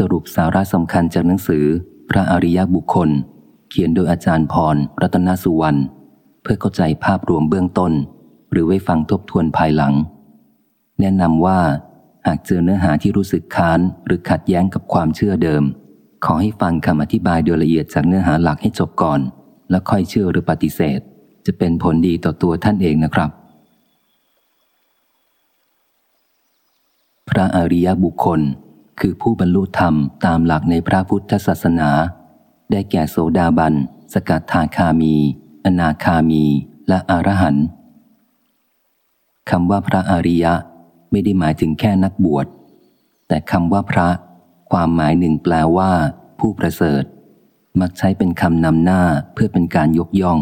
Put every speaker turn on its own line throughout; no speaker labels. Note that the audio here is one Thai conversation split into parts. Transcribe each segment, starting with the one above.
สรุปสาระสำคัญจากหนังสือ พระอริยบุคคล เขียนโดยอาจารย์พร รัตนสุวรรณ เพื่อเข้าใจภาพรวมเบื้องต้น หรือไว้ฟังทบทวนภายหลัง แนะนำว่า หากเจอเนื้อหาที่รู้สึกค้านหรือขัดแย้งกับความเชื่อเดิม ขอให้ฟังคำอธิบายโดยละเอียดจากเนื้อหาหลักให้จบก่อน แล้วค่อยเชื่อหรือปฏิเสธ จะเป็นผลดีต่อตัวท่านเองนะครับ พระอริยบุคคล คือผู้บรรลุธรรมตามหลักในพระพุทธศาสนา ได้แก่โสดาบัน สกัดทาคามี อนาคามี และอรหันต์คำว่าพระอริยะไม่ได้หมายถึงแค่นักบวช แต่คำว่าพระ ความหมายหนึ่งแปลว่า ผู้ประเสริฐ มักใช้เป็นคำนำหน้าเพื่อเป็นการยกย่อง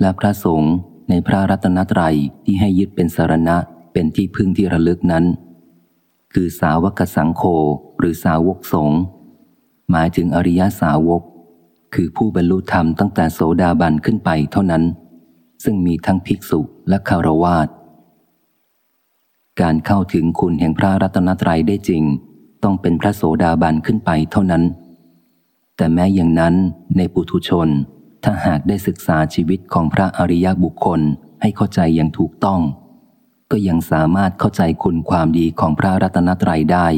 และพระสงฆ์ในพระรัตนตรัยที่ให้ยึดเป็นสารณะเป็นที่พึ่งที่ระลึกนั้น คือสาวกสังโฆหรือสาวกสงฆ์หมายถึงอริยสาวก คือผู้บรรลุธรรมตั้งแต่โสดาบันขึ้นไปเท่านั้น ซึ่งมีทั้งภิกษุและคารวาสการเข้าถึงคุณแห่งพระรัตนตรัยได้จริง ต้องเป็นพระโสดาบันขึ้นไปเท่านั้น แต่แม้อย่างนั้นในปุถุชน ถ้าหากได้ศึกษาชีวิตของพระอริยบุคคลให้เข้าใจอย่างถูกต้อง ก็ยังสามารถเข้าใจคุณความดีของพระรัตนตรัยได้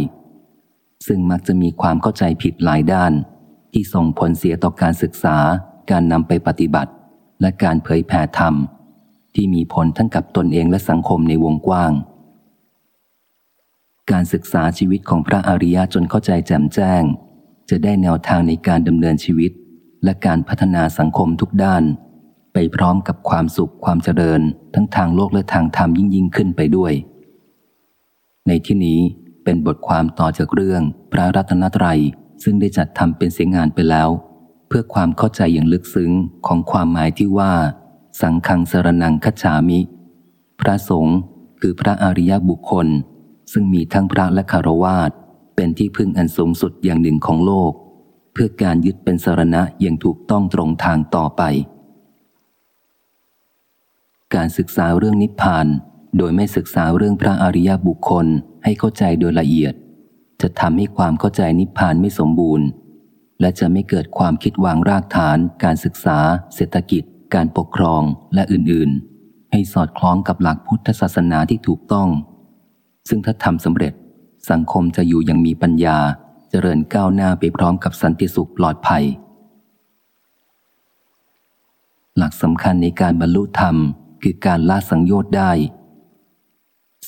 ซึ่งมักจะมีความเข้าใจผิดหลายด้าน ที่ส่งผลเสียต่อการศึกษา การนำไปปฏิบัติ และการเผยแผ่ธรรม ที่มีผลทั้งกับตนเองและสังคมในวงกว้าง การศึกษาชีวิตของพระอริยะจนเข้าใจแจ่มแจ้ง จะได้แนวทางในการดำเนินชีวิต และการพัฒนาสังคมทุกด้าน ไปพร้อมกับความสุขความเจริญ ทั้งทางโลกและทางธรรมยิ่งยิ่งขึ้นไปด้วย ในที่นี้เป็นบทความต่อจากเรื่องพระรัตนตรัยซึ่งได้จัดทำเป็นเสียงงานไปแล้ว เพื่อความเข้าใจอย่างลึกซึ้งของความหมายที่ว่า สังขังสรนังคัจฉามิ พระสงฆ์คือพระอริยบุคคล ซึ่งมีทั้งพระและคารวาสเป็นที่พึ่งอันสูงสุดอย่างหนึ่งของโลก เพื่อการยึดเป็นสรณะอย่างถูกต้องตรงทางต่อไป การศึกษาเรื่องนิพพาน โดยไม่ศึกษาเรื่องพระอริยบุคคลให้เข้าใจโดยละเอียด จะทำให้ความเข้าใจนิพพานไม่สมบูรณ์ และจะไม่เกิดความคิดวางรากฐาน การศึกษา เศรษฐกิจ การปกครองและอื่นๆ ให้สอดคล้องกับหลักพุทธศาสนาที่ถูกต้อง ซึ่งถ้าทำสำเร็จ สังคมจะอยู่อย่างมีปัญญาเจริญก้าวหน้าไปพร้อมกับสันติสุขปลอดภัย หลักสำคัญในการบรรลุธรรม คือการละสังโยชน์ได้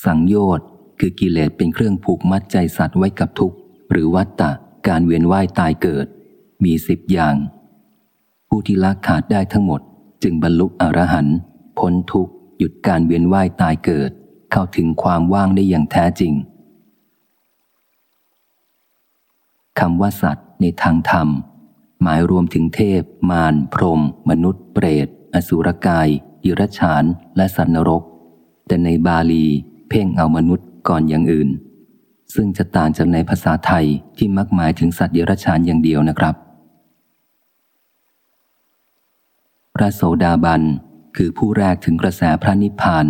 สังโยชน์คือกิเลสเป็นเครื่องผูกมัดใจสัตว์ไว้กับทุกข์ หรือวัตตะการเวียนว่ายตายเกิด มีสิบอย่าง ผู้ที่ละขาดได้ทั้งหมด จึงบรรลุอรหันต์พ้นทุกข์หยุดการเวียนว่ายตายเกิด เข้าถึงความว่างได้อย่างแท้จริงคำว่าสัตว์ในทางธรรม หมายรวมถึงเทพ มาร พรหมมนุษย์ เปรต อสุรกาย ดิรัฉานและสัตว์นรก แต่ในบาลี เพ่งเอามนุษย์ก่อนอย่างอื่น ซึ่งจะต่างจากในภาษาไทยที่มักหมายถึงสัตว์เดรัจฉานอย่างเดียวนะครับ พระโสดาบันคือผู้แรกถึงกระแสพระนิพพาน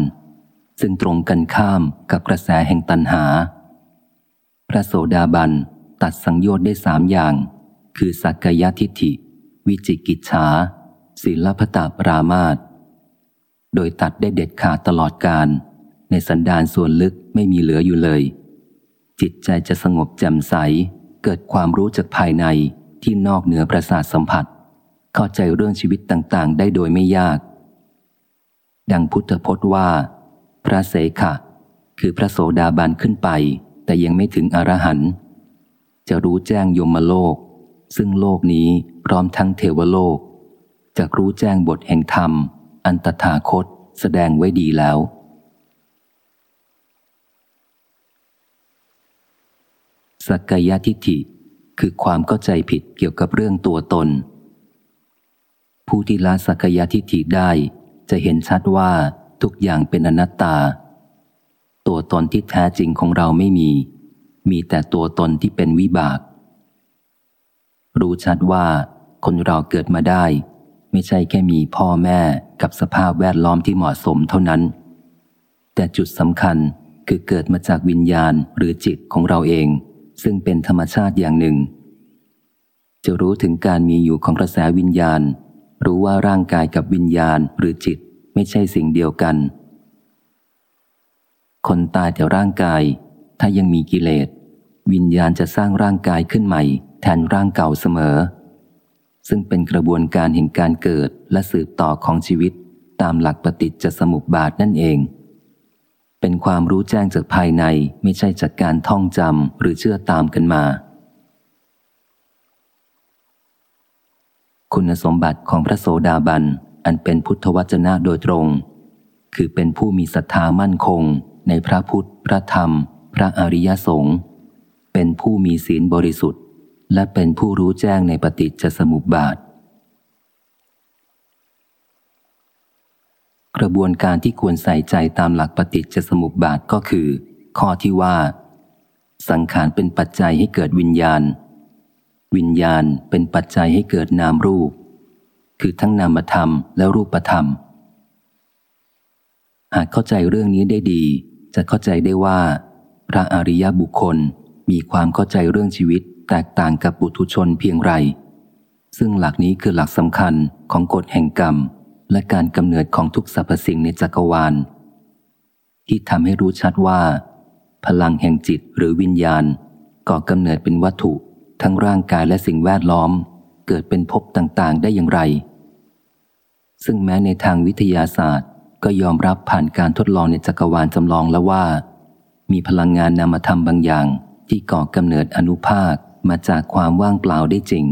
ซึ่งตรงกันข้ามกับกระแสแห่งตันหา พระโสดาบันตัดสังโยชน์ได้สามอย่าง คือสักกายทิฏฐิ วิจิกิจฉาศีลพตาปรามาต โดยตัดได้เด็ดขาดตลอดการ ในสันดานส่วนลึกไม่มีเหลืออยู่เลย จิตใจจะสงบแจ่มใส เกิดความรู้จากภายในที่นอกเหนือประสาทสัมผัส เข้าใจเรื่องชีวิตต่างๆ ได้โดยไม่ยาก ดังพุทธพจน์ว่า พระเสขะ คือพระโสดาบันขึ้นไป แต่ยังไม่ถึงอรหันต์จะรู้แจ้งยมโลก ซึ่งโลกนี้พร้อมทั้งเทวโลกจะรู้แจ้งบทแห่งธรรม อันตถาคตแสดงไว้ดีแล้ว สักกายทิฏฐิคือความเข้าใจผิดเกี่ยวกับเรื่องตัวตน ผู้ที่ละสักกายทิฏฐิได้จะเห็นชัดว่าทุกอย่างเป็นอนัตตา ตัวตนที่แท้จริงของเราไม่มี มีแต่ตัวตนที่เป็นวิบาก รู้ชัดว่าคนเราเกิดมาได้ ไม่ใช่แค่มีพ่อแม่กับสภาพแวดล้อมที่เหมาะสมเท่านั้น แต่จุดสำคัญคือเกิดมาจากวิญญาณหรือจิตของเราเอง ซึ่งเป็นธรรมชาติอย่างหนึ่ง จะรู้ถึงการมีอยู่ของกระแสวิญญาณ รู้ว่าร่างกายกับวิญญาณหรือจิตไม่ใช่สิ่งเดียวกัน คนตายแต่ร่างกาย ถ้ายังมีกิเลส วิญญาณจะสร้างร่างกายขึ้นใหม่ แทนร่างเก่าเสมอ ซึ่งเป็นกระบวนการแห่งการเกิดและสืบต่อของชีวิต ตามหลักปฏิจจสมุปบาทนั่นเอง เป็นความรู้แจ้งจากภายในไม่ใช่จากการท่องจำหรือเชื่อตามกันมา คุณสมบัติของพระโสดาบัน อันเป็นพุทธวจนะโดยตรง คือเป็นผู้มีศรัทธามั่นคง ในพระพุทธ พระธรรม พระอริยสงฆ์เป็นผู้มีศีลบริสุทธิ และเป็นผู้รู้แจ้งในปฏิจจสมุปบาท กระบวนการที่ควรใส่ใจตามหลักปฏิจจสมุปบาทก็คือ ข้อที่ว่า สังขารเป็นปัจจัยให้เกิดวิญญาณ วิญญาณเป็นปัจจัยให้เกิดนามรูป คือทั้งนามธรรมและรูปธรรม หากเข้าใจเรื่องนี้ได้ดี จะเข้าใจได้ว่า พระอริยบุคคลมีความเข้าใจเรื่องชีวิต แตกต่างกับบุตุชนเพียงไร ซึ่งหลักนี้คือหลักสำคัญของกฎแห่งกรรม และการกำเนิดของทุกสรรพสิ่งในจักรวาล ที่ทำให้รู้ชัดว่า พลังแห่งจิตหรือวิญญาณก่อกำเนิดเป็นวัตถุ ทั้งร่างกายและสิ่งแวดล้อม เกิดเป็นภพต่างๆ ได้อย่างไร ซึ่งแม้ในทางวิทยาศาสตร์ ก็ยอมรับผ่านการทดลองในจักรวาลจำลองแล้วว่า มีพลังงานนามธรรมบางอย่างที่ก่อกำเนิดอนุภาค มาจากความว่างเปล่าได้จริง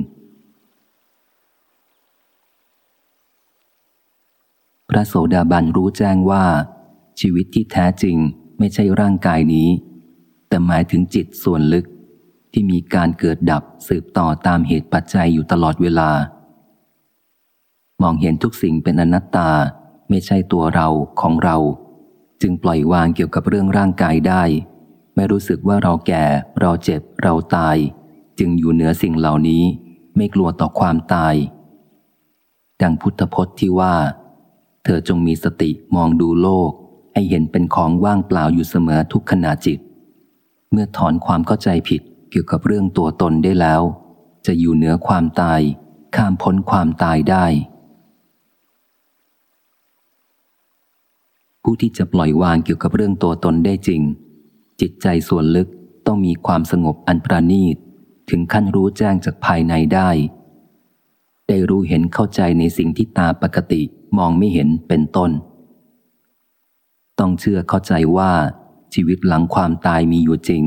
พระโสดาบันรู้แจ้งว่า ชีวิตที่แท้จริงไม่ใช่ร่างกายนี้ แต่หมายถึงจิตส่วนลึกที่มีการเกิดดับสืบต่อตามเหตุปัจจัยอยู่ตลอดเวลา มองเห็นทุกสิ่งเป็นอนัตตาไม่ใช่ตัวเราของเรา จึงปล่อยวางเกี่ยวกับเรื่องร่างกายได้ ไม่รู้สึกว่าเราแก่ เราเจ็บ เราตาย จึงอยู่เหนือสิ่งเหล่านี้ไม่กลัวต่อความตาย ดังพุทธพจน์ที่ว่า เธอจงมีสติมองดูโลก ให้เห็นเป็นของว่างเปล่าอยู่เสมอทุกขณะจิต เมื่อถอนความเข้าใจผิดเกี่ยวกับเรื่องตัวตนได้แล้ว จะอยู่เหนือความตาย ข้ามพ้นความตายได้ ผู้ที่จะปล่อยวางเกี่ยวกับเรื่องตัวตนได้จริง จิตใจส่วนลึกต้องมีความสงบอันประณีต ถึงขั้นรู้แจ้งจากภายในได้ ได้รู้เห็นเข้าใจในสิ่งที่ตาปกติมองไม่เห็นเป็นต้น ต้องเชื่อเข้าใจว่า ชีวิตหลังความตายมีอยู่จริง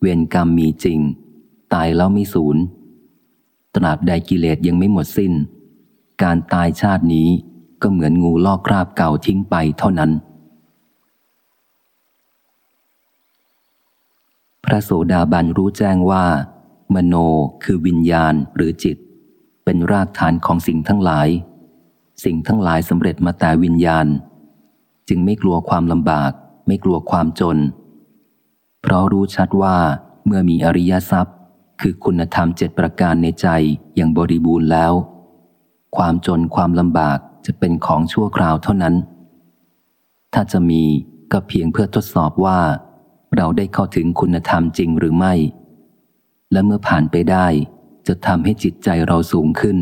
เวรกรรมมีจริง ตายแล้วไม่สูญตราบใดกิเลสยังไม่หมดสิน้น การตายชาตินี้ก็เหมือนงูลอกคราบเก่าทิ้งไปเท่านั้น พระโสดาบันรู้แจ้งว่า มโนคือวิญญาณหรือจิต เป็นรากฐานของสิ่งทั้งหลาย สิ่งทั้งหลายสำเร็จมาแต่วิญญาณ จึงไม่กลัวความลำบาก ไม่กลัวความจน เพราะรู้ชัดว่าเมื่อมีอริยทรัพย์ คือคุณธรรมเจ็ดประการในใจอย่างบริบูรณ์แล้ว ความจนความลำบากจะเป็นของชั่วคราวเท่านั้น ถ้าจะมีก็เพียงเพื่อทดสอบว่า เราได้เข้าถึงคุณธรรมจริงหรือไม่ และเมื่อผ่านไปได้ จะทำให้จิตใจเราสูงขึ้น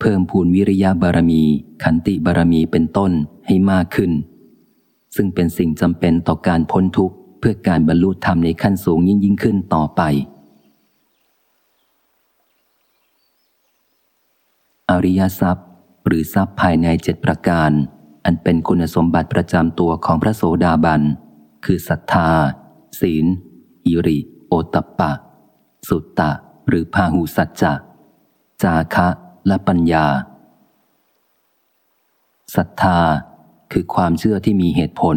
เพิ่มพูนวิริยะบารมี ขันติบารมีเป็นต้นให้มากขึ้น ซึ่งเป็นสิ่งจำเป็นต่อการพ้นทุกข์เพื่อการบรรลุธรรมในขั้นสูงยิ่งยิ่งขึ้นต่อไป อริยทรัพย์ หรือทรัพย์ภายในเจ็ดประการ อันเป็นคุณสมบัติประจำตัวของพระโสดาบัน คือศรัทธา ศีลอิริ โอตปปะ สุตตะ หรือพาหูสัจจะ จาคะและปัญญาศรัทธาคือความเชื่อที่มีเหตุผล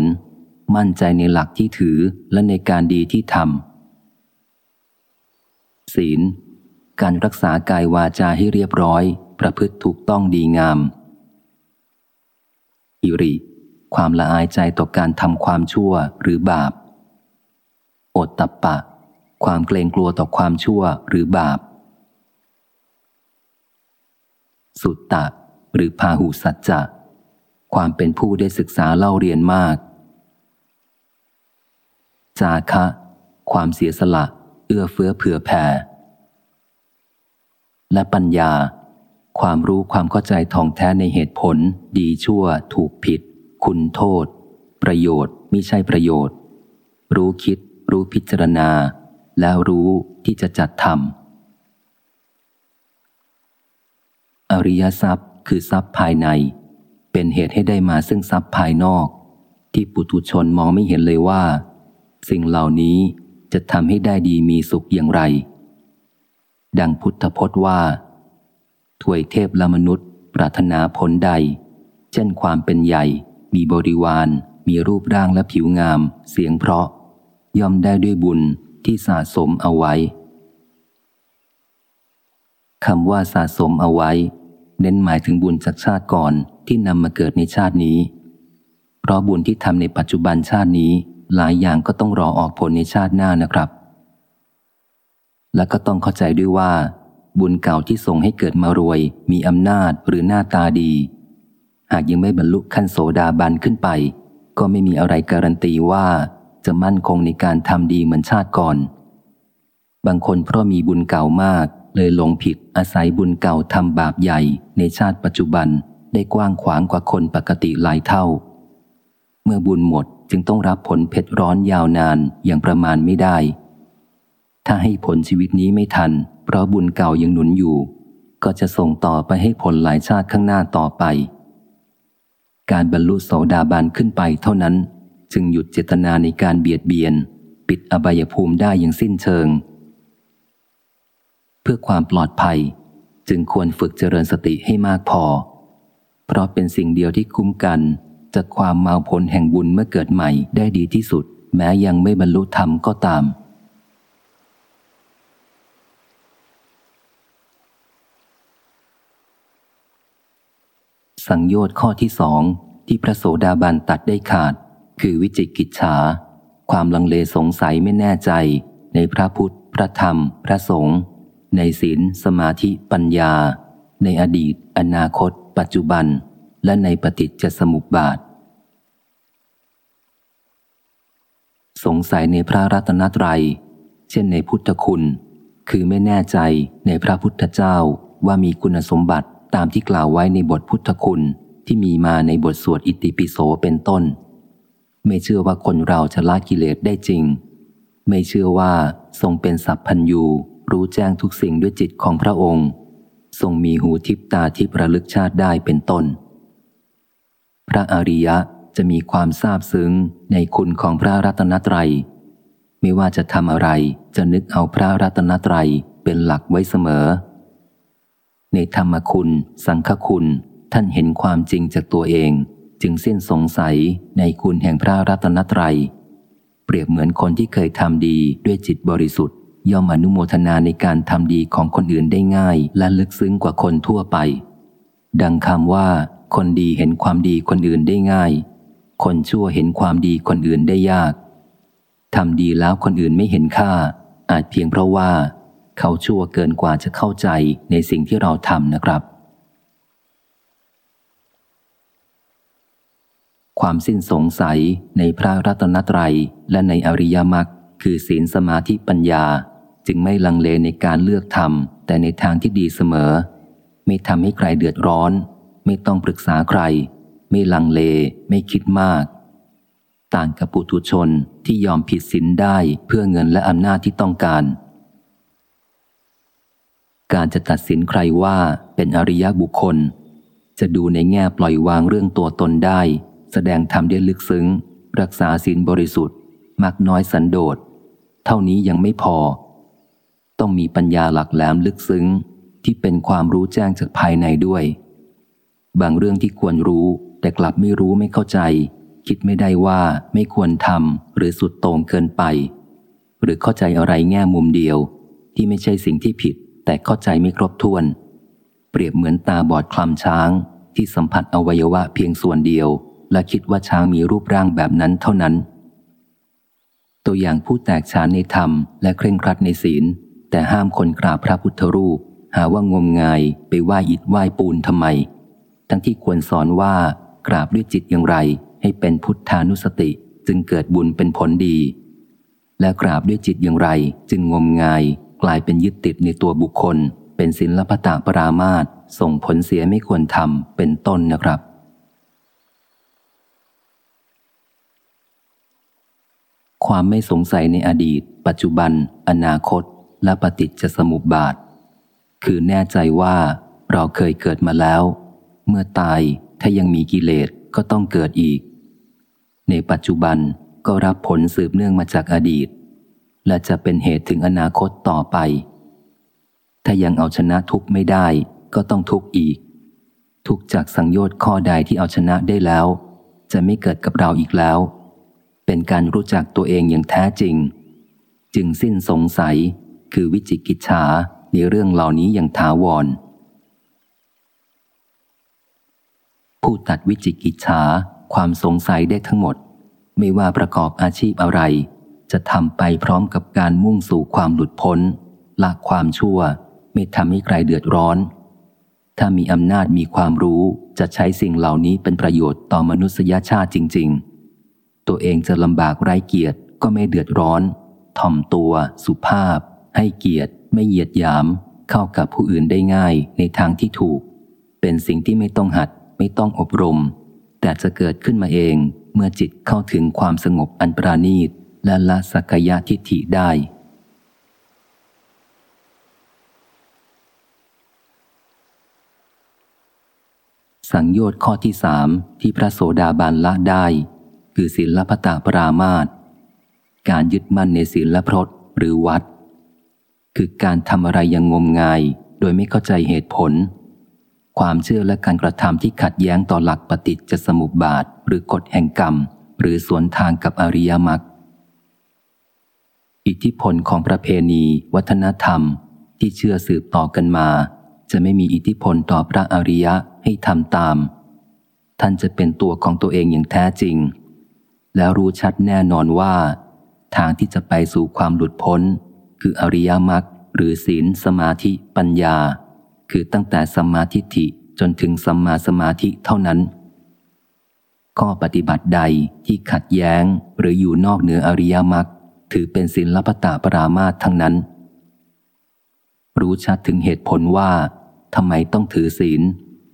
มั่นใจในหลักที่ถือและในการดีที่ทำศีล การรักษากายวาจาให้เรียบร้อย ประพฤติถูกต้องดีงาม อิริ ความละอายใจต่อการทำความชั่วหรือบาป โอตตะปะ ความเกรงกลัวต่อความชั่วหรือบาป สุตตะ หรือพาหุสัจจะ ความเป็นผู้ได้ศึกษาเล่าเรียนมาก จาคะ ความเสียสละ เอื้อเฟื้อเผื่อแผ่ และปัญญา ความรู้ความเข้าใจท่องแท้ในเหตุผล ดีชั่ว ถูกผิด คุณโทษ ประโยชน์มิใช่ประโยชน์ รู้คิด รู้พิจารณา แล้วรู้ที่จะจัดทำอริยทรัพย์คือทรัพย์ภายใน เป็นเหตุให้ได้มาซึ่งทรัพย์ภายนอก ที่ปุถุชนมองไม่เห็นเลยว่า สิ่งเหล่านี้จะทำให้ได้ดีมีสุขอย่างไร ดังพุทธพจน์ว่าถวยเทพละมนุษย์ปรารถนาผลใด เช่นความเป็นใหญ่ มีบริวาร มีรูปร่างและผิวงาม เสียงเพราะ ย่อมได้ด้วยบุญ ที่สะสมเอาไว้คำว่าสะสมเอาไว้ เน้นหมายถึงบุญจากชาติก่อนที่นำมาเกิดในชาตินี้ เพราะบุญที่ทำในปัจจุบันชาตินี้หลายอย่างก็ต้องรอออกผลในชาติหน้านะครับ และก็ต้องเข้าใจด้วยว่า บุญเก่าที่ส่งให้เกิดมารวย มีอำนาจหรือหน้าตาดี หากยังไม่บรรลุขั้นโสดาบันขึ้นไป ก็ไม่มีอะไรการันตีว่า จะมั่นคงในการทำดีเหมือนชาติก่อน บางคนเพราะมีบุญเก่ามาก เลยหลงผิดอาศัยบุญเก่าทำบาปใหญ่ในชาติปัจจุบันได้กว้างขวางกว่าคนปกติหลายเท่า เมื่อบุญหมดจึงต้องรับผลเผ็ดร้อนยาวนานอย่างประมาณไม่ได้ ถ้าให้ผลชีวิตนี้ไม่ทัน เพราะบุญเก่ายังหนุนอยู่ ก็จะส่งต่อไปให้ผลหลายชาติข้างหน้าต่อไป การบรรลุโสดาบันขึ้นไปเท่านั้น จึงหยุดเจตนาในการเบียดเบียน ปิดอบายภูมิได้อย่างสิ้นเชิง เพื่อความปลอดภัย จึงควรฝึกเจริญสติให้มากพอ เพราะเป็นสิ่งเดียวที่คุ้มกันจากความเมาผลแห่งบุญเมื่อเกิดใหม่ได้ดีที่สุด แม้ยังไม่บรรลุธรรมก็ตามสังโยชน์ข้อที่สองที่พระโสดาบันตัดได้ขาด คือวิจิกิจฉา ความลังเลสงสัยไม่แน่ใจ ในพระพุทธ พระธรรม พระสงฆ์ในศีลสมาธิปัญญา ในอดีต อนาคต ปัจจุบัน และในปฏิจจสมุปบาท สงสัยในพระรัตนตรัย เช่นในพุทธคุณ คือไม่แน่ใจในพระพุทธเจ้าว่ามีคุณสมบัติตามที่กล่าวไว้ในบทพุทธคุณที่มีมาในบทสวดอิติปิโสเป็นต้น ไม่เชื่อว่าคนเราจะละกิเลสได้จริง ไม่เชื่อว่าทรงเป็นสัพพัญยูรู้แจ้งทุกสิ่งด้วยจิตของพระองค์ ทรงมีหูทิพตาทิพระลึกชาติได้เป็นต้น พระอริยะจะมีความซาบซึ้งในคุณของพระรัตนตรัย ไม่ว่าจะทำอะไรจะนึกเอาพระรัตนตรัยเป็นหลักไว้เสมอ ในธรรมคุณ สังฆคุณท่านเห็นความจริงจากตัวเอง จึงสิ้นสงสัยในคุณแห่งพระรัตนตรัย เปรียบเหมือนคนที่เคยทำดีด้วยจิตบริสุทธิ์ ย่อมอนุโมทนาในการทำดีของคนอื่นได้ง่าย และลึกซึ้งกว่าคนทั่วไป ดังคำว่า คนดีเห็นความดีคนอื่นได้ง่าย คนชั่วเห็นความดีคนอื่นได้ยากทำดีแล้วคนอื่นไม่เห็นค่า อาจเพียงเพราะว่า เขาชั่วเกินกว่าจะเข้าใจในสิ่งที่เราทำนะครับ ความสิ้นสงสัยในพระรัตนตรัยและในอริยมรรคคือศีลสมาธิปัญญา จึงไม่ลังเลในการเลือกทำแต่ในทางที่ดีเสมอ ไม่ทำให้ใครเดือดร้อน ไม่ต้องปรึกษาใคร ไม่ลังเล ไม่คิดมาก ต่างกับปุถุชนที่ยอมผิดศีลได้เพื่อเงินและอำนาจที่ต้องการ การจะตัดสินใครว่าเป็นอริยบุคคล จะดูในแง่ปล่อยวางเรื่องตัวตนได้ แสดงธรรมได้ลึกซึ้ง รักษาศีลบริสุทธิ์มักน้อยสันโดษ เท่านี้ยังไม่พอ ต้องมีปัญญาหลักแหลมลึกซึ้งที่เป็นความรู้แจ้งจากภายในด้วย บางเรื่องที่ควรรู้ แต่กลับไม่รู้ไม่เข้าใจ คิดไม่ได้ว่าไม่ควรทำหรือสุดโต่งเกินไป หรือเข้าใจอะไรแง่มุมเดียว ที่ไม่ใช่สิ่งที่ผิด แต่เข้าใจไม่ครบถ้วน เปรียบเหมือนตาบอดคลำช้างที่สัมผัสอวัยวะเพียงส่วนเดียว และคิดว่าช้างมีรูปร่างแบบนั้นเท่านั้น ตัวอย่างผู้แตกฉานในธรรมและเคร่งครัดในศีล แต่ห้ามคนกราบพระพุทธรูป หาว่างมงายไปไหว้อิฐไหว้ปูนทำไม ทั้งที่ควรสอนว่ากราบด้วยจิตอย่างไร ให้เป็นพุทธานุสติจึงเกิดบุญเป็นผลดี และกราบด้วยจิตอย่างไร จึงงมงาย กลายเป็นยึดติดในตัวบุคคล เป็นศิลปตะปรามาตส่งผลเสียไม่ควรทำเป็นต้นนะครับ ความไม่สงสัยในอดีต ปัจจุบัน อนาคต และปฏิจจสมุปบาท คือแน่ใจว่าเราเคยเกิดมาแล้ว เมื่อตายถ้ายังมีกิเลสก็ต้องเกิดอีก ในปัจจุบันก็รับผลสืบเนื่องมาจากอดีต และจะเป็นเหตุถึงอนาคตต่อไป ถ้ายังเอาชนะทุกข์ไม่ได้ ก็ต้องทุกข์อีก ทุกจากสังโยชน์ข้อใดที่เอาชนะได้แล้ว จะไม่เกิดกับเราอีกแล้ว เป็นการรู้จักตัวเองอย่างแท้จริง จึงสิ้นสงสัยคือวิจิกิจฉาในเรื่องเหล่านี้อย่างถาวร ผู้ตัดวิจิกิจฉาความสงสัยได้ทั้งหมด ไม่ว่าประกอบอาชีพอะไร จะทำไปพร้อมกับการมุ่งสู่ความหลุดพ้นละความชั่ว ไม่ทำให้ใครเดือดร้อน ถ้ามีอำนาจมีความรู้จะใช้สิ่งเหล่านี้เป็นประโยชน์ต่อมนุษยชาติจริง ๆ ตัวเองจะลำบากไร้เกียรติก็ไม่เดือดร้อน ถ่อมตัว สุภาพ ให้เกียรติ ไม่เหยียดหยาม เข้ากับผู้อื่นได้ง่ายในทางที่ถูก เป็นสิ่งที่ไม่ต้องหัด ไม่ต้องอบรม แต่จะเกิดขึ้นมาเองเมื่อจิตเข้าถึงความสงบอันปราณีตและละสักยะทิฏฐิได้ สังโยชน์ข้อที่สามที่พระโสดาบันละได้ คือศีลพตาปรามาตการยึดมั่นในศีลและพรตหรือวัด คือการทำอะไรย่างงมงาย โดยไม่เข้าใจเหตุผล ความเชื่อและการกระทำที่ขัดแย้งต่อหลักปฏิจจสมุปบาท หรือกฎแห่งกรรม หรือสวนทางกับอริยมรรคอิทธิพลของประเพณี วัฒนธรรม ที่เชื่อสืบต่อกันมา จะไม่มีอิทธิพลต่อพระอริยะให้ทำตาม ท่านจะเป็นตัวของตัวเองอย่างแท้จริง แล้วรู้ชัดแน่นอนว่า ทางที่จะไปสู่ความหลุดพ้น คืออริยมรรคหรือศีลสมาธิปัญญา คือตั้งแต่สัมมาทิฏฐิจนถึงสัมมาสมาธิเท่านั้น ข้อปฏิบัติใดที่ขัดแย้งหรืออยู่นอกเหนืออริยมรรคถือเป็นศีลปตาปรามาตทั้งนั้น รู้ชัดถึงเหตุผลว่าทำไมต้องถือศีล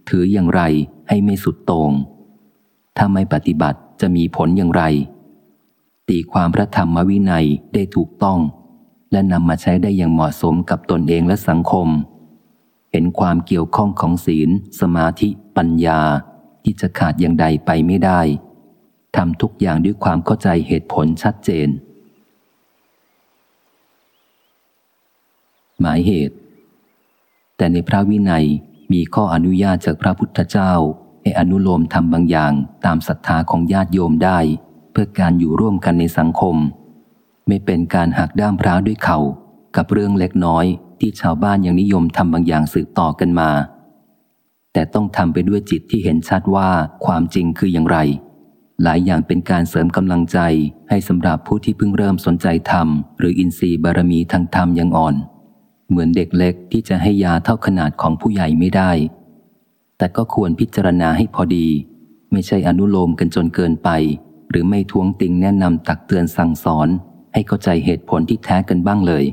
ถืออย่างไรให้ไม่สุดโตง่งถ้าไม่ปฏิบัติ จะมีผลอย่างไร ตีความพระธรรมวินัยได้ถูกต้อง และนำมาใช้ได้อย่างเหมาะสมกับตนเองและสังคม เห็นความเกี่ยวข้องของศีล สมาธิ ปัญญา ที่จะขาดอย่างใดไปไม่ได้ทำทุกอย่างด้วยความเข้าใจเหตุผลชัดเจน หมายเหตุ แต่ในพระวินัยมีข้ออนุญาตจากพระพุทธเจ้า ให้อนุโลมทำบางอย่างตามศรัทธาของญาติโยมได้ เพื่อการอยู่ร่วมกันในสังคม ไม่เป็นการหักด้ามพระด้วยเขา่ากับเรื่องเล็กน้อยที่ชาวบ้านยังนิยมทำบางอย่างสืบต่อกันมา แต่ต้องทำไปด้วยจิตที่เห็นชัดว่าความจริงคืออย่างไร หลายอย่างเป็นการเสริมกำลังใจให้สำหรับผู้ที่เพิ่งเริ่มสนใจธรรม หรืออินทรีย์บารมีทางธรรมยังอ่อน เหมือนเด็กเล็กที่จะให้ยาเท่าขนาดของผู้ใหญ่ไม่ได้ แต่ก็ควรพิจารณาให้พอดี ไม่ใช่อนุโลมกันจนเกินไป หรือไม่ท้วงติงแนะนำตักเตือนสั่งสอน ให้เข้าใจเหตุผลที่แท้กันบ้างเลย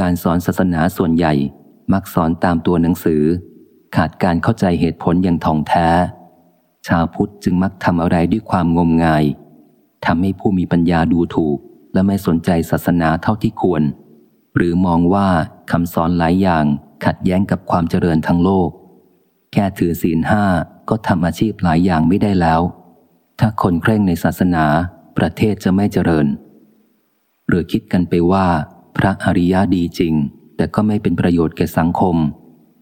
การสอนศาสนาส่วนใหญ่ มักสอนตามตัวหนังสือ ขาดการเข้าใจเหตุผลอย่างท่องแท้ ชาวพุทธจึงมักทำอะไรด้วยความงมงายทำให้ผู้มีปัญญาดูถูก และไม่สนใจศาสนาเท่าที่ควร หรือมองว่า คำสอนหลายอย่างขัดแย้งกับความเจริญทั้งโลก แค่ถือศีลห้าก็ทำอาชีพหลายอย่างไม่ได้แล้ว ถ้าคนเคร่งในศาสนา ประเทศจะไม่เจริญ หรือคิดกันไปว่า พระอริยะดีจริง แต่ก็ไม่เป็นประโยชน์แก่สังคม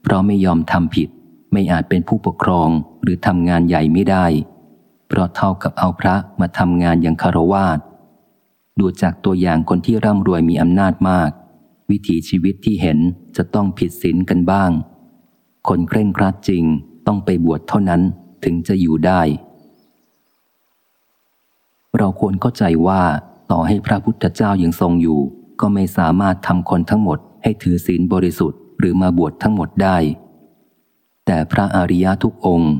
เพราะไม่ยอมทำผิด ไม่อาจเป็นผู้ปกครองหรือทำงานใหญ่ไม่ได้ เพราะเท่ากับเอาพระมาทำงานอย่างคารวาสดูจากตัวอย่างคนที่ร่ำรวยมีอำนาจมาก วิถีชีวิตที่เห็นจะต้องผิดศีลกันบ้าง คนเคร่งครัดจริงต้องไปบวชเท่านั้นถึงจะอยู่ได้ เราควรเข้าใจว่าต่อให้พระพุทธเจ้ายังทรงอยู่ ก็ไม่สามารถทำคนทั้งหมดให้ถือศีลบริสุทธิ์หรือมาบวชทั้งหมดได้ แต่พระอริยทุกองค์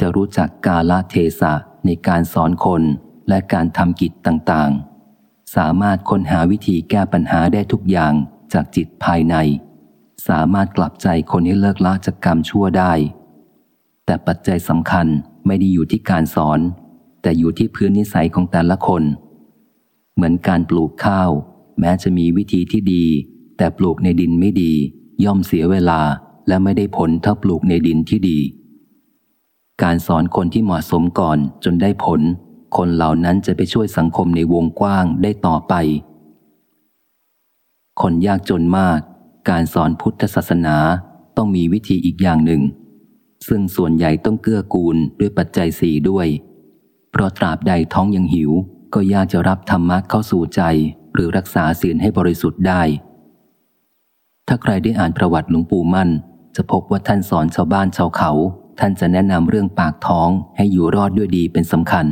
จะรู้จักกาลเทศะในการสอนคนและการทำกิจต่างๆ สามารถค้นหาวิธีแก้ปัญหาได้ทุกอย่าง จากจิตภายใน สามารถกลับใจคนให้เลิกละจากกรรมชั่วได้ แต่ปัจจัยสำคัญไม่ได้อยู่ที่การสอน แต่อยู่ที่พื้นนิสัยของแต่ละคน เหมือนการปลูกข้าว แม้จะมีวิธีที่ดี แต่ปลูกในดินไม่ดี ย่อมเสียเวลาและไม่ได้ผลเท่าปลูกในดินที่ดี การสอนคนที่เหมาะสมก่อนจนได้ผล คนเหล่านั้นจะไปช่วยสังคมในวงกว้างได้ต่อไป คนยากจนมาก การสอนพุทธศาสนาต้องมีวิธีอีกอย่างหนึ่ง ซึ่งส่วนใหญ่ต้องเกื้อกูลด้วยปัจจัยสี่ด้วย เพราะตราบใดท้องยังหิว ก็ยากจะรับธรรมะเข้าสู่ใจ หรือรักษาศีลให้บริสุทธิ์ได้ ถ้าใครได้อ่านประวัติหลวงปู่มั่น จะพบว่าท่านสอนชาวบ้านชาวเขา ท่านจะแนะนำเรื่องปากท้องให้อยู่รอดด้วยดีเป็นสำคัญ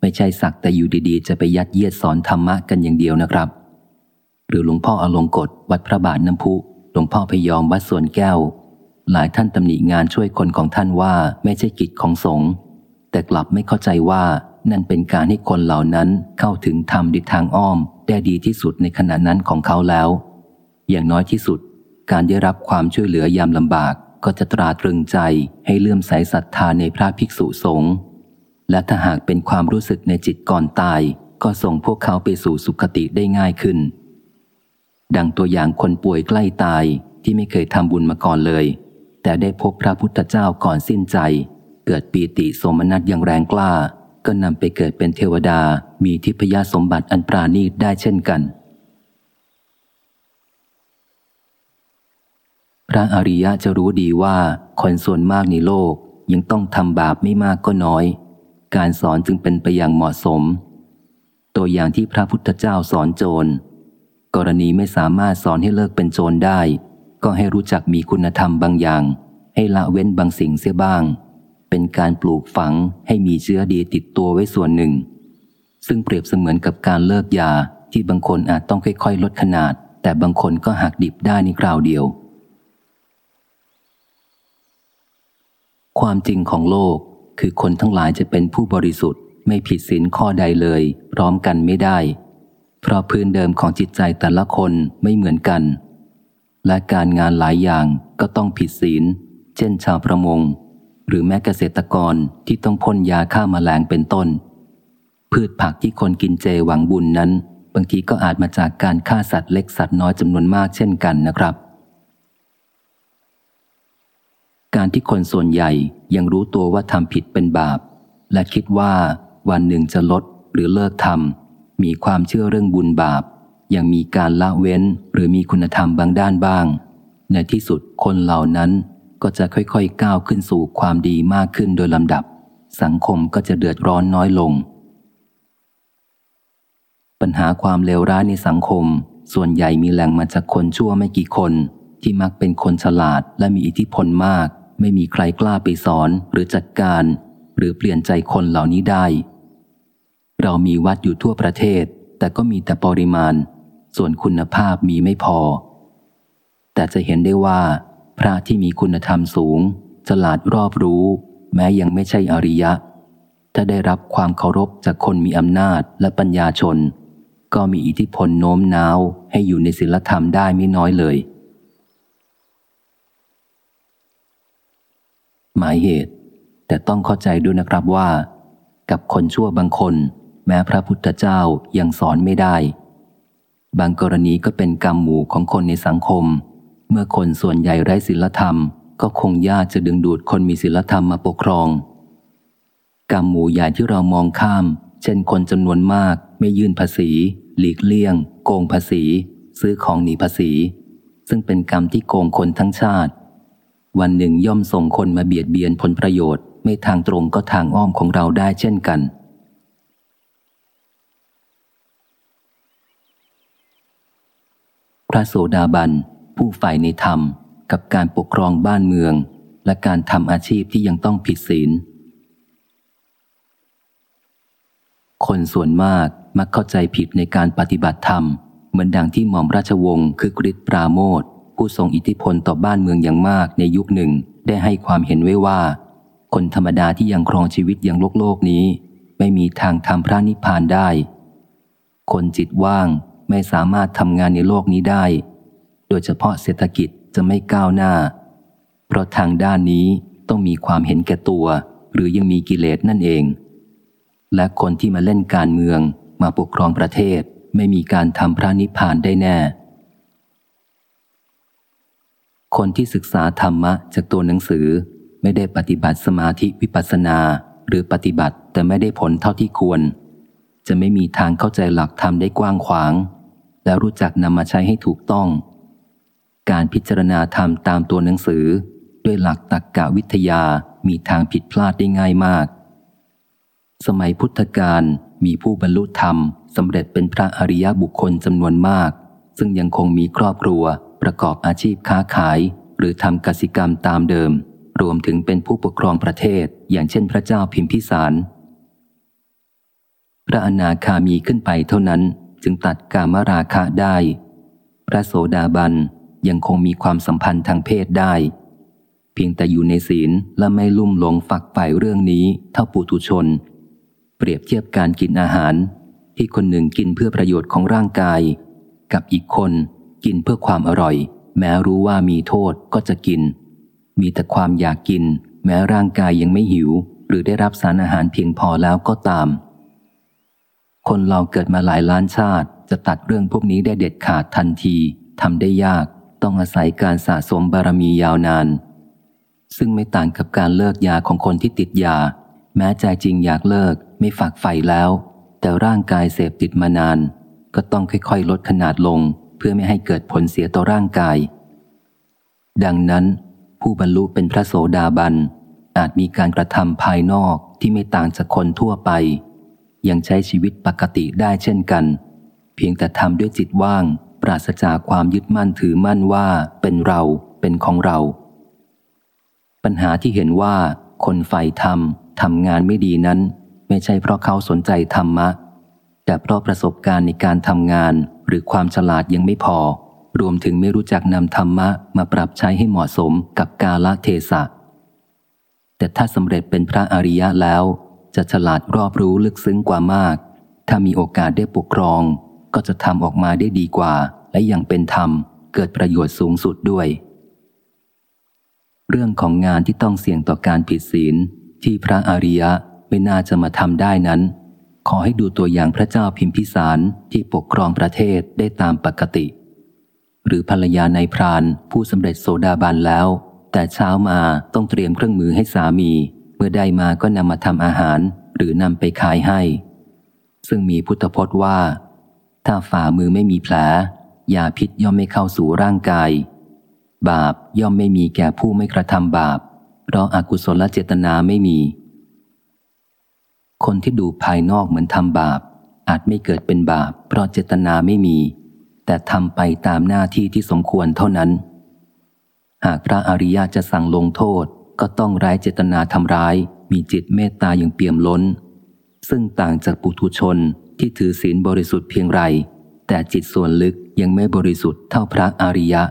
ไม่ใช่สักแต่อยู่ดีๆ จะไปยัดเยียดสอนธรรมะกันอย่างเดียวนะครับ หรือหลวงพ่ออลงกฎวัดพระบาทน้ำพุหลวงพ่อพยอมวัดสวนแก้ว หลายท่านตำหนิงานช่วยคนของท่านว่าไม่ใช่กิจของสงฆ์แต่กลับไม่เข้าใจว่านั่นเป็นการให้คนเหล่านั้นเข้าถึงธรรมดิทางอ้อม ได้ดีที่สุดในขณะนั้นของเขาแล้ว อย่างน้อยที่สุด การได้รับความช่วยเหลือยามลำบากก็จะตราตรึงใจให้เลื่อมใสศรัทธาในพระภิกษุสงฆ์และถ้าหากเป็นความรู้สึกในจิตก่อนตาย ก็ส่งพวกเขาไปสู่สุคติได้ง่ายขึ้น ดังตัวอย่างคนป่วยใกล้ตายที่ไม่เคยทำบุญมาก่อนเลย แต่ได้พบพระพุทธเจ้าก่อนสิ้นใจ เกิดปีติสมนัตอย่างแรงกล้า ก็นำไปเกิดเป็นเทวดามีทิพยสมบัติอันปราณีตได้เช่นกัน พระอริยะจะรู้ดีว่าคนส่วนมากในโลกยังต้องทำบาปไม่มากก็น้อย การสอนจึงเป็นไปอย่างเหมาะสม ตัวอย่างที่พระพุทธเจ้าสอนโจร กรณีไม่สามารถสอนให้เลิกเป็นโจรได้ ก็ให้รู้จักมีคุณธรรมบางอย่าง ให้ละเว้นบางสิ่งเสียบ้าง เป็นการปลูกฝังให้มีเชื้อดีติดตัวไว้ส่วนหนึ่ง ซึ่งเปรียบเสมือนกับการเลิกยาที่บางคนอาจต้องค่อยๆ ลดขนาด แต่บางคนก็หักดิบได้ในคราวเดียว ความจริงของโลกคือคนทั้งหลายจะเป็นผู้บริสุทธิ์ ไม่ผิดศีลข้อใดเลย พร้อมกันไม่ได้ เพราะพื้นเดิมของจิตใจแต่ละคนไม่เหมือนกัน และการงานหลายอย่างก็ต้องผิดศีล เช่นชาวประมง หรือแม้เกษตรกรที่ต้องพ่นยาฆ่ามาแมลงเป็นต้น พืชผักที่คนกินเจหวังบุญนั้น บางทีก็อาจมาจากการฆ่าสัตว์เล็กสัตว์น้อยจำนวนมากเช่นกันนะครับ การที่คนส่วนใหญ่ยังรู้ตัวว่าทำผิดเป็นบาป และคิดว่าวันหนึ่งจะลดหรือเลิกทำ มีความเชื่อเรื่องบุญบาป ยังมีการละเว้นหรือมีคุณธรรมบางด้านบ้าง ในที่สุดคนเหล่านั้นก็จะค่อยๆก้าวขึ้นสู่ความดีมากขึ้นโดยลำดับ สังคมก็จะเดือดร้อนน้อยลง ปัญหาความเลวร้ายในสังคม ส่วนใหญ่มีแหล่งมาจากคนชั่วไม่กี่คน ที่มักเป็นคนฉลาดและมีอิทธิพลมาก ไม่มีใครกล้าไปสอนหรือจัดการ หรือเปลี่ยนใจคนเหล่านี้ได้ เรามีวัดอยู่ทั่วประเทศ แต่ก็มีแต่ปริมาณ ส่วนคุณภาพมีไม่พอ แต่จะเห็นได้ว่า พระที่มีคุณธรรมสูง ฉลาดรอบรู้ แม้ยังไม่ใช่อริยะ ถ้าได้รับความเคารพจากคนมีอำนาจและปัญญาชน ก็มีอิทธิพลโน้มน้าวให้อยู่ในศีลธรรมได้ไม่น้อยเลย หมายเหตุ แต่ต้องเข้าใจด้วยนะครับว่า กับคนชั่วบางคน แม้พระพุทธเจ้ายังสอนไม่ได้ บางกรณีก็เป็นกรรมหมู่ของคนในสังคม เมื่อคนส่วนใหญ่ไร้ศีลธรรม ก็คงยากจะดึงดูดคนมีศีลธรรมมาปกครอง กรรมหมู่ใหญ่ที่เรามองข้าม เช่นคนจำนวนมาก ไม่ยื่นภาษี หลีกเลี่ยง โกงภาษี ซื้อของหนีภาษี ซึ่งเป็นกรรมที่โกงคนทั้งชาติ วันหนึ่งย่อมส่งคนมาเบียดเบียนผลประโยชน์ ไม่ทางตรงก็ทางอ้อมของเราได้เช่นกัน พระโสดาบัน ผู้ใฝ่ในธรรมกับการปกครองบ้านเมือง และการทำอาชีพที่ยังต้องผิดศีล คนส่วนมากมักเข้าใจผิดในการปฏิบัติธรรม เหมือนดังที่หม่อมราชวงศ์คือกริชปราโมทผู้ทรงอิทธิพลต่อบ้านเมืองอย่างมากในยุคหนึ่งได้ให้ความเห็นไว้ว่า คนธรรมดาที่ยังครองชีวิตอย่างโลกโลกนี้ ไม่มีทางทำพระนิพพานได้ คนจิตว่าง ไม่สามารถทำงานในโลกนี้ได้ โดยเฉพาะเศรษฐกิจจะไม่ก้าวหน้า เพราะทางด้านนี้ต้องมีความเห็นแก่ตัว หรือยังมีกิเลสนั่นเอง และคนที่มาเล่นการเมืองมาปกครองประเทศไม่มีการทำพระนิพพานได้แน่ คนที่ศึกษาธรรมะจากตัวหนังสือไม่ได้ปฏิบัติสมาธิวิปัสสนา หรือปฏิบัติแต่ไม่ได้ผลเท่าที่ควร จะไม่มีทางเข้าใจหลักธรรมได้กว้างขวาง และรู้จักนำมาใช้ให้ถูกต้อง การพิจารณาธรรมตามตัวหนังสือ ด้วยหลักตรรกกะวิทยามีทางผิดพลาดได้ง่ายมาก สมัยพุทธกาลมีผู้บรรลุธรรมสำเร็จเป็นพระอริยบุคคลจำนวนมาก ซึ่งยังคงมีครอบครัว ประกอบอาชีพค้าขาย หรือทำกสิกรรมตามเดิม รวมถึงเป็นผู้ปกครองประเทศ อย่างเช่นพระเจ้าพิมพิสาร พระอนาคามีขึ้นไปเท่านั้น จึงตัดกามราคะได้ พระโสดาบันยังคงมีความสัมพันธ์ทางเพศได้ เพียงแต่อยู่ในศีลและไม่ลุ่มหลงฝักใฝ่เรื่องนี้เท่าปุถุชน เปรียบเทียบการกินอาหาร ที่คนหนึ่งกินเพื่อประโยชน์ของร่างกาย กับอีกคนกินเพื่อความอร่อย แม้รู้ว่ามีโทษก็จะกิน มีแต่ความอยากกิน แม้ร่างกายยังไม่หิว หรือได้รับสารอาหารเพียงพอแล้วก็ตาม คนเราเกิดมาหลายล้านชาติ จะตัดเรื่องพวกนี้ได้เด็ดขาดทันทีทำได้ยาก ต้องอาศัยการสะสมบารมียาวนาน ซึ่งไม่ต่างกับการเลิกยาของคนที่ติดยา แม้ใจจริงอยากเลิก ไม่ฝักใฝ่แล้ว แต่ร่างกายเสพติดมานาน ก็ต้องค่อยๆ ลดขนาดลง เพื่อไม่ให้เกิดผลเสียต่อร่างกาย ดังนั้น ผู้บรรลุเป็นพระโสดาบันอาจมีการกระทำภายนอกที่ไม่ต่างจากคนทั่วไป ยังใช้ชีวิตปกติได้เช่นกัน เพียงแต่ทำด้วยจิตว่าง ปราศจากความยึดมั่นถือมั่นว่าเป็นเราเป็นของเรา ปัญหาที่เห็นว่า คนใฝ่ธรรมทำงานไม่ดีนั้น ไม่ใช่เพราะเขาสนใจธรรมะ แต่เพราะประสบการณ์ในการทำงานหรือความฉลาดยังไม่พอ รวมถึงไม่รู้จักนำธรรมะมาปรับใช้ให้เหมาะสมกับกาลเทศะแต่ถ้าสำเร็จเป็นพระอริยะแล้ว จะฉลาดรอบรู้ลึกซึ้งกว่ามาก ถ้ามีโอกาสได้ปกครอง ก็จะทำออกมาได้ดีกว่า และยังเป็นธรรมเกิดประโยชน์สูงสุดด้วย เรื่องของงานที่ต้องเสี่ยงต่อการผิดศีลที่พระอริยะไม่น่าจะมาทำได้นั้น ขอให้ดูตัวอย่างพระเจ้าพิมพิสารที่ปกครองประเทศได้ตามปกติ หรือภรรยาในพรานผู้สำเร็จโสดาบันแล้ว แต่เช้ามาต้องเตรียมเครื่องมือให้สามี เมื่อได้มาก็นำมาทำอาหารหรือนำไปขายให้ ซึ่งมีพุทธพจน์ว่า ถ้าฝ่ามือไม่มีแผลยาพิษย่อมไม่เข้าสู่ร่างกาย บาปย่อมไม่มีแก่ผู้ไม่กระทำบาป เพราะอากุศลเจตนาไม่มี คนที่ดูภายนอกเหมือนทำบาป อาจไม่เกิดเป็นบาป เพราะเจตนาไม่มี แต่ทำไปตามหน้าที่ที่สมควรเท่านั้น หากพระอริยะจะสั่งลงโทษ ก็ต้องร้ายเจตนาทำร้าย มีจิตเมตตาอย่างเปี่ยมล้น ซึ่งต่างจากปุถุชนที่ถือศีลบริสุทธิ์เพียงไร แต่จิตส่วนลึกยังไม่บริสุทธิ์เท่าพระอริยะ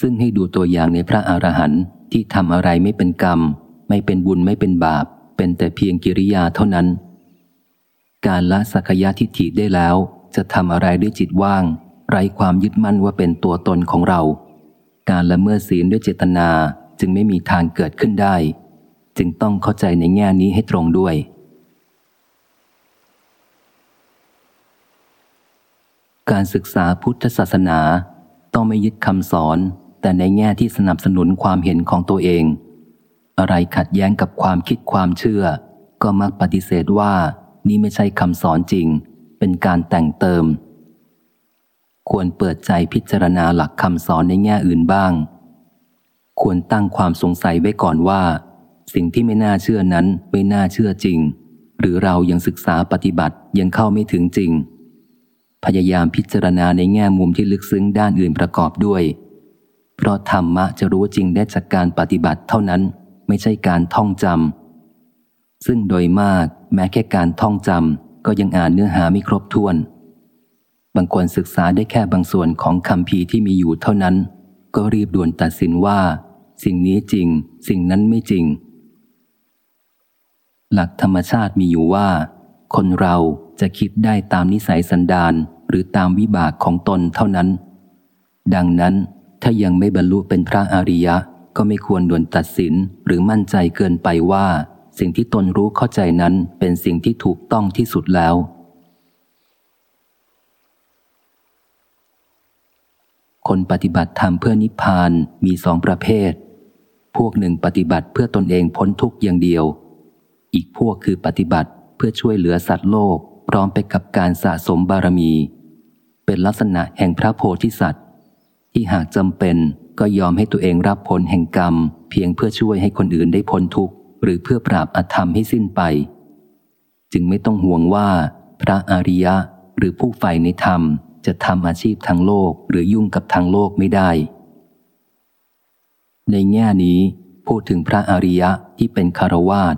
ซึ่งให้ดูตัวอย่างในพระอรหันต์ที่ทำอะไรไม่เป็นกรรม ไม่เป็นบุญไม่เป็นบาป เป็นแต่เพียงกิริยาเท่านั้น การละสักยะทิฏฐิได้แล้ว จะทำอะไรด้วยจิตว่าง ไร้ความยึดมั่นว่าเป็นตัวตนของเรา การละเมิดศีลด้วยเจตนา จึงไม่มีทางเกิดขึ้นได้ จึงต้องเข้าใจในแง่นี้ให้ตรงด้วย การศึกษาพุทธศาสนาต้องไม่ยึดคำสอน แต่ในแง่ที่สนับสนุนความเห็นของตัวเอง อะไรขัดแย้งกับความคิดความเชื่อ ก็มักปฏิเสธว่านี่ไม่ใช่คำสอนจริง เป็นการแต่งเติม ควรเปิดใจพิจารณาหลักคำสอนในแง่อื่นบ้าง ควรตั้งความสงสัยไว้ก่อนว่า สิ่งที่ไม่น่าเชื่อนั้นไม่น่าเชื่อจริง หรือเรายังศึกษาปฏิบัติยังเข้าไม่ถึงจริง พยายามพิจารณาในแง่มุมที่ลึกซึ้งด้านอื่นประกอบด้วย เพราะธรรมะจะรู้จริงได้จากการปฏิบัติเท่านั้นไม่ใช่การท่องจำซึ่งโดยมากแม้แค่การท่องจำก็ยังอ่านเนื้อหาไม่ครบถ้วน บางคนศึกษาได้แค่บางส่วนของคำพีที่มีอยู่เท่านั้น ก็รีบด่วนตัดสินว่า สิ่งนี้จริง สิ่งนั้นไม่จริง หลักธรรมชาติมีอยู่ว่า คนเราจะคิดได้ตามนิสัยสันดานหรือตามวิบากของตนเท่านั้น ดังนั้นถ้ายังไม่บรรลุเป็นพระอริยะ ก็ไม่ควรด่วนตัดสินหรือมั่นใจเกินไปว่า สิ่งที่ตนรู้เข้าใจนั้นเป็นสิ่งที่ถูกต้องที่สุดแล้ว คนปฏิบัติธรรมเพื่อนิพพานมีสองประเภท พวกหนึ่งปฏิบัติเพื่อตนเองพ้นทุกข์อย่างเดียว อีกพวกคือปฏิบัติเพื่อช่วยเหลือสัตว์โลก พร้อมไปกับการสะสมบารมี เป็นลักษณะแห่งพระโพธิสัตว์ ที่หากจำเป็นก็ยอมให้ตัวเองรับผลแห่งกรรม เพียงเพื่อช่วยให้คนอื่นได้พ้นทุกข์ หรือเพื่อปราบอธรรมให้สิ้นไป จึงไม่ต้องห่วงว่า พระอริยะหรือผู้ใฝ่ในธรรมจะทำอาชีพทางโลกหรือยุ่งกับทางโลกไม่ได้ ในแง่นี้พูดถึงพระอริยะที่เป็นคารวาส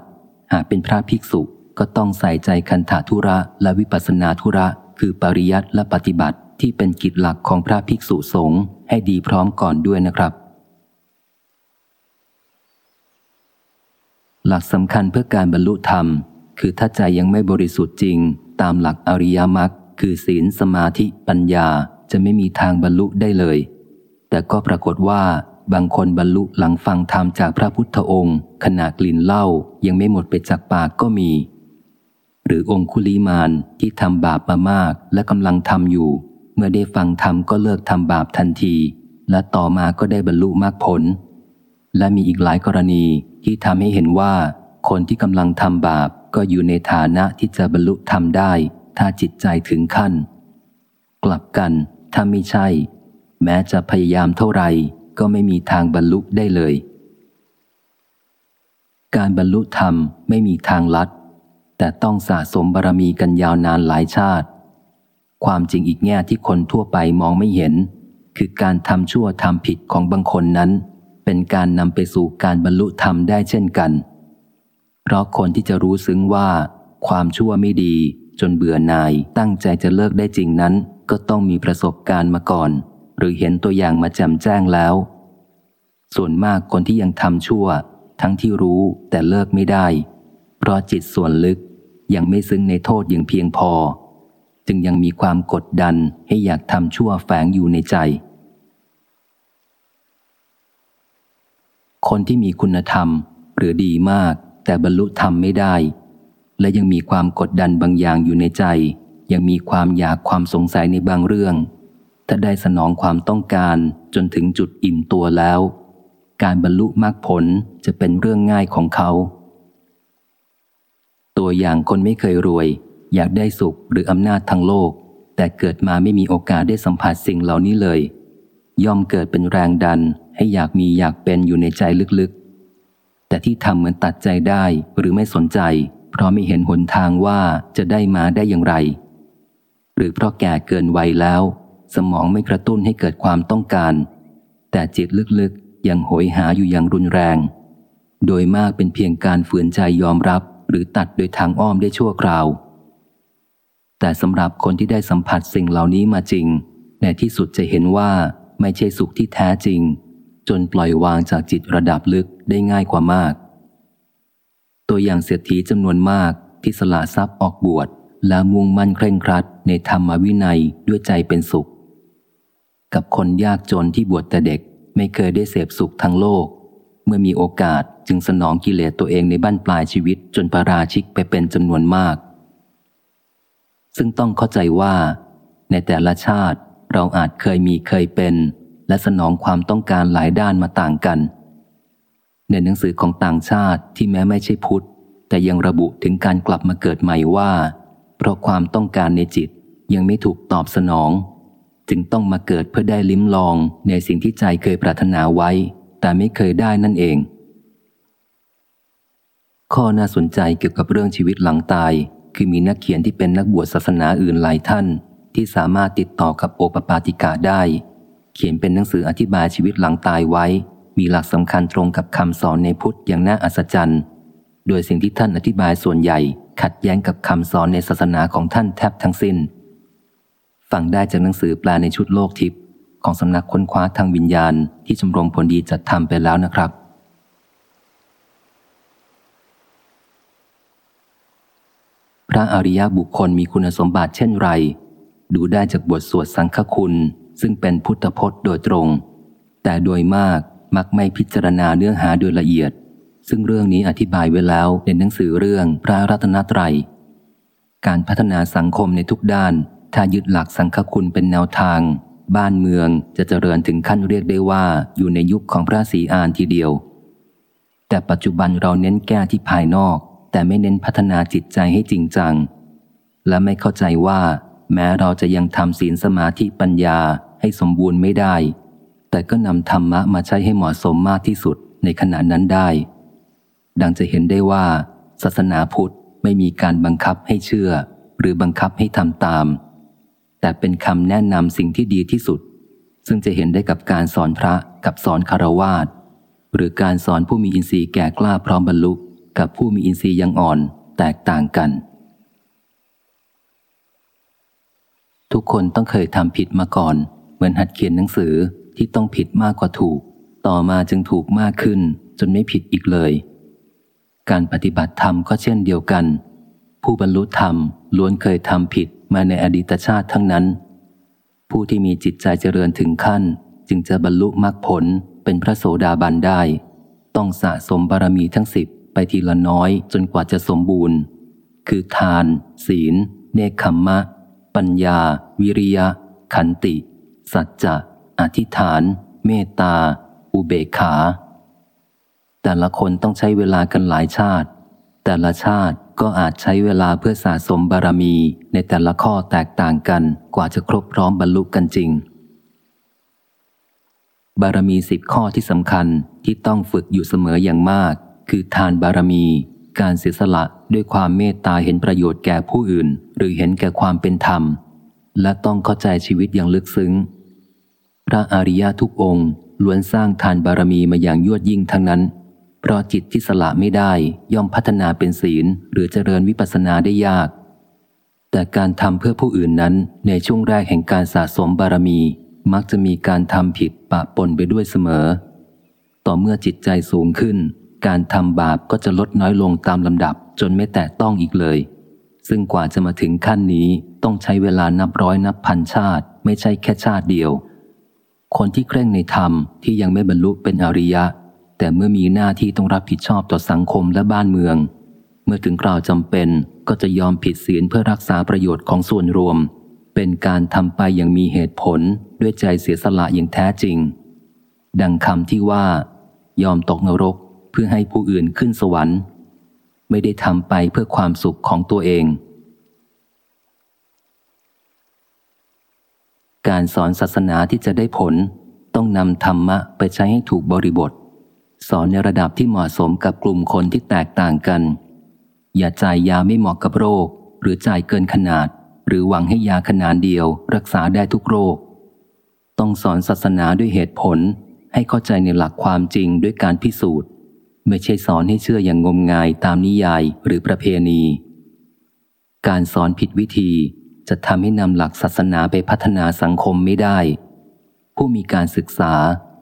หากเป็นพระภิกษุก็ต้องใส่ใจคันธาธุระและวิปัสนาธุระ คือปริยัติและปฏิบัติที่เป็นกิจหลักของพระภิกษุสงฆ์ให้ดีพร้อมก่อนด้วยนะครับ หลักสำคัญเพื่อการบรรลุธรรม คือถ้าใจยังไม่บริสุทธิ์จริง ตามหลักอริยมรรคคือศีลสมาธิปัญญาจะไม่มีทางบรรลุได้เลย แต่ก็ปรากฏว่า บางคนบรรลุหลังฟังธรรมจากพระพุทธองค์ ขณะกลิ่นเหล้ายังไม่หมดไปจากปากก็มี หรือองคุลีมานที่ทำบาปมามากและกำลังทำอยู่ เมื่อได้ฟังธรรมก็เลิกทำบาปทันที และต่อมาก็ได้บรรลุมากผล และมีอีกหลายกรณีที่ทำให้เห็นว่า คนที่กำลังทำบาปก็อยู่ในฐานะที่จะบรรลุธรรมได้ ถ้าจิตใจถึงขั้น กลับกัน ถ้าไม่ใช่ แม้จะพยายามเท่าไหร่ ก็ไม่มีทางบรรลุได้เลย การบรรลุธรรมไม่มีทางลัด แต่ต้องสะสมบารมีกันยาวนานหลายชาติ ความจริงอีกแง่ที่คนทั่วไปมองไม่เห็น คือการทำชั่วทำผิดของบางคนนั้น เป็นการนำไปสู่การบรรลุธรรมได้เช่นกัน เพราะคนที่จะรู้ซึ้งว่า ความชั่วไม่ดีจนเบื่อหน่ายตั้งใจจะเลิกได้จริงนั้น ก็ต้องมีประสบการณ์มาก่อน หรือเห็นตัวอย่างมาแจ่มแจ้งแล้ว ส่วนมากคนที่ยังทำชั่ว ทั้งที่รู้แต่เลิกไม่ได้ เพราะจิตส่วนลึกยังไม่ซึ้งในโทษอย่างเพียงพอ จึงยังมีความกดดันให้อยากทำชั่วแฝงอยู่ในใจ คนที่มีคุณธรรมหรือดีมาก แต่บรรลุธรรมไม่ได้ และยังมีความกดดันบางอย่างอยู่ในใจ ยังมีความอยากความสงสัยในบางเรื่อง ถ้าได้สนองความต้องการจนถึงจุดอิ่มตัวแล้ว การบรรลุมรรคผลจะเป็นเรื่องง่ายของเขา ตัวอย่างคนไม่เคยรวย อยากได้สุขหรืออำนาจทางโลก แต่เกิดมาไม่มีโอกาสได้สัมผัสสิ่งเหล่านี้เลย ย่อมเกิดเป็นแรงดันให้อยากมีอยากเป็นอยู่ในใจลึกๆ แต่ที่ทำเหมือนตัดใจได้หรือไม่สนใจ เพราะไม่เห็นหนทางว่าจะได้มาได้อย่างไร หรือเพราะแก่เกินวัยแล้ว สมองไม่กระตุ้นให้เกิดความต้องการ แต่จิตลึกๆ ยังโหยหาอยู่อย่างรุนแรง โดยมากเป็นเพียงการฝืนใจยอมรับ หรือตัดโดยทางอ้อมได้ชั่วคราว แต่สำหรับคนที่ได้สัมผัสสิ่งเหล่านี้มาจริง ในที่สุดจะเห็นว่าไม่ใช่สุขที่แท้จริง จนปล่อยวางจากจิตระดับลึกได้ง่ายกว่ามาก ตัวอย่างเศรษฐีจำนวนมากที่สละทรัพย์ออกบวชและมุ่งมั่นเคร่งครัดในธรรมวินัยด้วยใจเป็นสุข กับคนยากจนที่บวชแต่เด็กไม่เคยได้เสพสุขทั้งโลก เมื่อมีโอกาสจึงสนองกิเลสตัวเองในบ้านปลายชีวิตจนประราชิกไปเป็นจำนวนมาก ซึ่งต้องเข้าใจว่า ในแต่ละชาติเราอาจเคยมีเคยเป็น และสนองความต้องการหลายด้านมาต่างกัน ในหนังสือของต่างชาติที่แม้ไม่ใช่พุทธ แต่ยังระบุถึงการกลับมาเกิดใหม่ว่า เพราะความต้องการในจิตยังไม่ถูกตอบสนอง จึงต้องมาเกิดเพื่อได้ลิ้มลองในสิ่งที่ใจเคยปรารถนาไว้ แต่ไม่เคยได้นั่นเอง ข้อน่าสนใจเกี่ยวกับเรื่องชีวิตหลังตาย คือมีนักเขียนที่เป็นนักบวชศาสนาอื่นหลายท่าน ที่สามารถติดต่อกับโอปปาติกาได้ เขียนเป็นหนังสืออธิบายชีวิตหลังตายไว้ มีหลักสำคัญตรงกับคำสอนในพุทธอย่างน่าอัศจรรย์ โดยสิ่งที่ท่านอธิบายส่วนใหญ่ ขัดแย้งกับคำสอนในศาสนาของท่านแทบทั้งสิน้น ฟังได้จากหนังสือแปลในชุดโลกทิพย์ของสำนักค้นคว้าทางวิญญาณที่ชมรมผลดีจัดทำไปแล้วนะครับ พระอริยบุคคลมีคุณสมบัติเช่นไร ดูได้จากบทสวดสังฆคุณ ซึ่งเป็นพุทธพจน์โดยตรง แต่โดยมากมักไม่พิจารณาเนื้อหาโดยละเอียด ซึ่งเรื่องนี้อธิบายไว้แล้วในหนังสือเรื่องพระรัตนตรัย การพัฒนาสังคมในทุกด้าน ถ้ายึดหลักสังฆคุณเป็นแนวทาง บ้านเมืองจะเจริญถึงขั้นเรียกได้ว่าอยู่ในยุคของพระศรีอานทีเดียว แต่ปัจจุบันเราเน้นแก้ที่ภายนอก แต่ไม่เน้นพัฒนาจิตใจให้จริงจัง และไม่เข้าใจว่า แม้เราจะยังทำศีลสมาธิปัญญาให้สมบูรณ์ไม่ได้ แต่ก็นำธรรมะมาใช้ให้เหมาะสมมากที่สุดในขณะนั้นได้ ดังจะเห็นได้ว่า ศาสนาพุทธไม่มีการบังคับให้เชื่อ หรือบังคับให้ทำตาม แต่เป็นคำแนะนำสิ่งที่ดีที่สุด ซึ่งจะเห็นได้กับการสอนพระกับสอนคารวาสหรือการสอนผู้มีอินทรีย์แก่กล้าพร้อมบรรลุกับผู้มีอินทรีย์ยังอ่อนแตกต่างกัน ทุกคนต้องเคยทำผิดมาก่อน เหมือนหัดเขียนหนังสือที่ต้องผิดมากกว่าถูก ต่อมาจึงถูกมากขึ้น จนไม่ผิดอีกเลย การปฏิบัติธรรมก็เช่นเดียวกัน ผู้บรรลุธรรมล้วนเคยทำผิด มาในอดีตชาติทั้งนั้น ผู้ที่มีจิตใจเจริญถึงขั้น จึงจะบรรลุมรรคผลเป็นพระโสดาบันได้ ต้องสะสมบารมีทั้งสิบไปทีละน้อยจนกว่าจะสมบูรณ์ คือทาน ศีล เนคขมมะ ปัญญา วิริยะ ขันติ สัจจะ อธิษฐาน เมตตา อุเบกขา แต่ละคนต้องใช้เวลากันหลายชาติ แต่ละชาติ ก็อาจใช้เวลาเพื่อสะสมบารมีในแต่ละข้อแตกต่างกันกว่าจะครบพร้อมบรรลุกันจริง บารมีสิบข้อที่สำคัญที่ต้องฝึกอยู่เสมออย่างมาก คือทานบารมี การเสียสละด้วยความเมตตาเห็นประโยชน์แก่ผู้อื่น หรือเห็นแก่ความเป็นธรรม และต้องเข้าใจชีวิตอย่างลึกซึ้ง พระอริยะทุกองค์ล้วนสร้างทานบารมีมาอย่างยวดยิ่งทั้งนั้น เพราะจิตที่สละไม่ได้ย่อมพัฒนาเป็นศีลหรือเจริญวิปัสสนาได้ยาก แต่การทำเพื่อผู้อื่นนั้นในช่วงแรกแห่งการสะสมบารมี มักจะมีการทำผิดปะปนไปด้วยเสมอ ต่อเมื่อจิตใจสูงขึ้น การทำบาปก็จะลดน้อยลงตามลำดับจนไม่แตะต้องอีกเลย ซึ่งกว่าจะมาถึงขั้นนี้ต้องใช้เวลานับร้อยนับพันชาติ ไม่ใช่แค่ชาติเดียว คนที่เคร่งในธรรมที่ยังไม่บรรลุเป็นอริยะ แต่เมื่อมีหน้าที่ต้องรับผิดชอบต่อสังคมและบ้านเมือง เมื่อถึงคราวจำเป็นก็จะยอมผิดศีลเพื่อรักษาประโยชน์ของส่วนรวม เป็นการทำไปอย่างมีเหตุผลด้วยใจเสียสละอย่างแท้จริง ดังคำที่ว่า ยอมตกนรกเพื่อให้ผู้อื่นขึ้นสวรรค์ ไม่ได้ทำไปเพื่อความสุขของตัวเอง การสอนศาสนาที่จะได้ผล ต้องนำธรรมะไปใช้ให้ถูกบริบท สอนในระดับที่เหมาะสมกับกลุ่มคนที่แตกต่างกัน อย่าจ่ายยาไม่เหมาะกับโรค หรือจ่ายเกินขนาด หรือหวังให้ยาขนาดเดียว รักษาได้ทุกโรค ต้องสอนศาสนาด้วยเหตุผล ให้เข้าใจในหลักความจริงด้วยการพิสูจน์ ไม่ใช่สอนให้เชื่ออย่างงมงายตามนิยายหรือประเพณี การสอนผิดวิธีจะทำให้นำหลักศาสนาไปพัฒนาสังคมไม่ได้ ผู้มีการศึกษา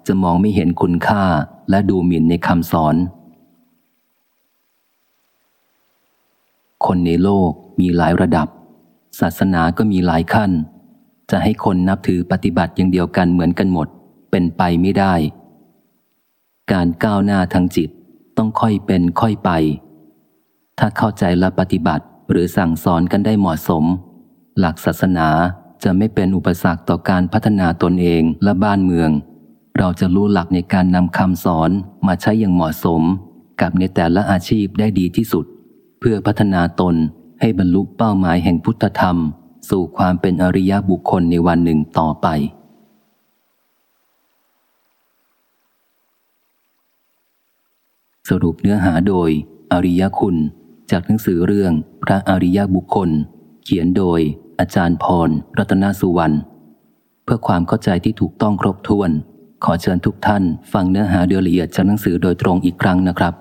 จะมองไม่เห็นคุณค่าและดูหมิ่นในคำสอน คนในโลกมีหลายระดับ ศาสนาก็มีหลายขั้น จะให้คนนับถือปฏิบัติอย่างเดียวกันเหมือนกันหมด เป็นไปไม่ได้ การก้าวหน้าทางจิตต้องค่อยเป็นค่อยไป ถ้าเข้าใจและปฏิบัติหรือสั่งสอนกันได้เหมาะสม หลักศาสนาจะไม่เป็นอุปสรรคต่อการพัฒนาตนเองและบ้านเมือง เราจะรู้หลักในการนำคำสอนมาใช้อย่างเหมาะสม กับในแต่ละอาชีพได้ดีที่สุด เพื่อพัฒนาตนให้บรรลุเป้าหมายแห่งพุทธธรรม สู่ความเป็นอริยบุคคลในวันหนึ่งต่อไป สรุปเนื้อหาโดย อริยคุณ จากหนังสือเรื่องพระอริยบุคคล เขียนโดยอาจารย์พร รัตนสุวรรณเพื่อความเข้าใจที่ถูกต้องครบถ้วน ขอเชิญทุกท่าน ฟังเนื้อหาโดยละเอียดจากหนังสือโดยตรงอีกครั้งนะครับ